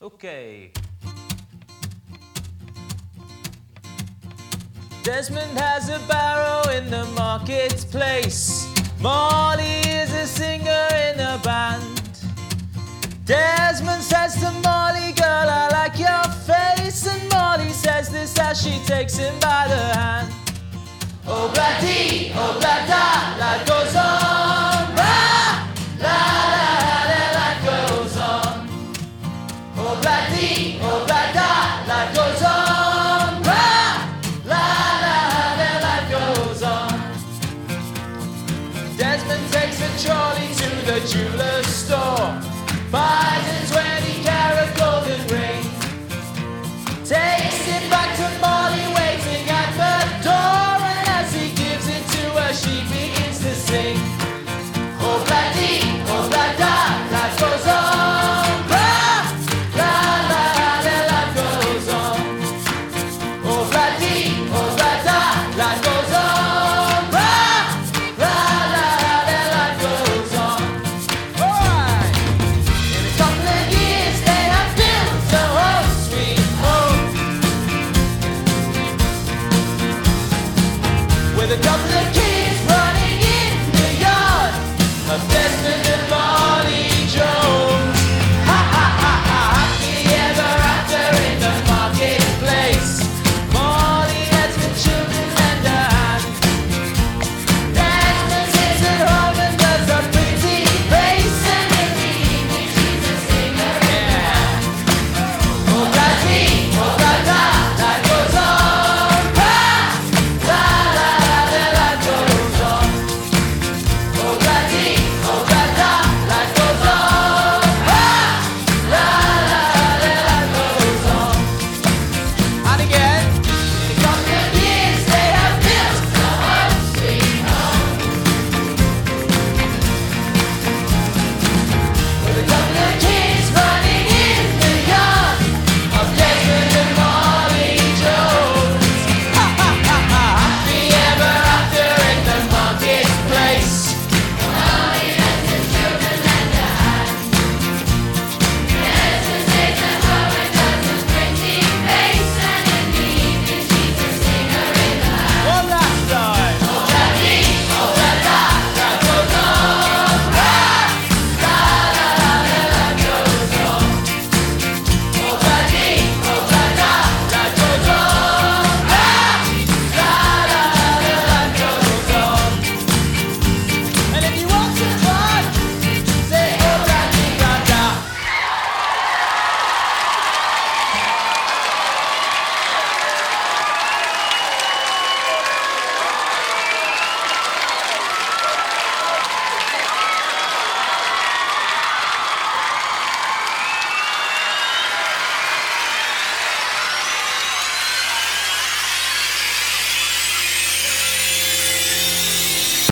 Okay. Desmond has a barrow in the marketplace. Molly is a singer in a band. Desmond says to Molly, girl, I like your face. And Molly says this as she takes him by the hand. Oh, bloody, oh, blada, life goes on. You jewelers He's running in the yard.